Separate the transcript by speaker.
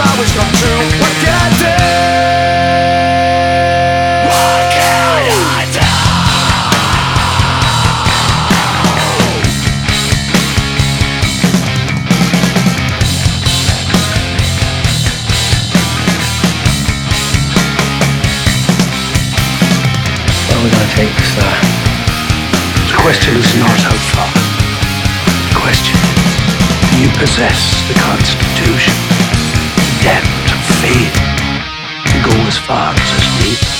Speaker 1: I. What can I do? What can I do?
Speaker 2: Take
Speaker 3: the question is not how far. The question do you possess the constitution? to go as far as asleep.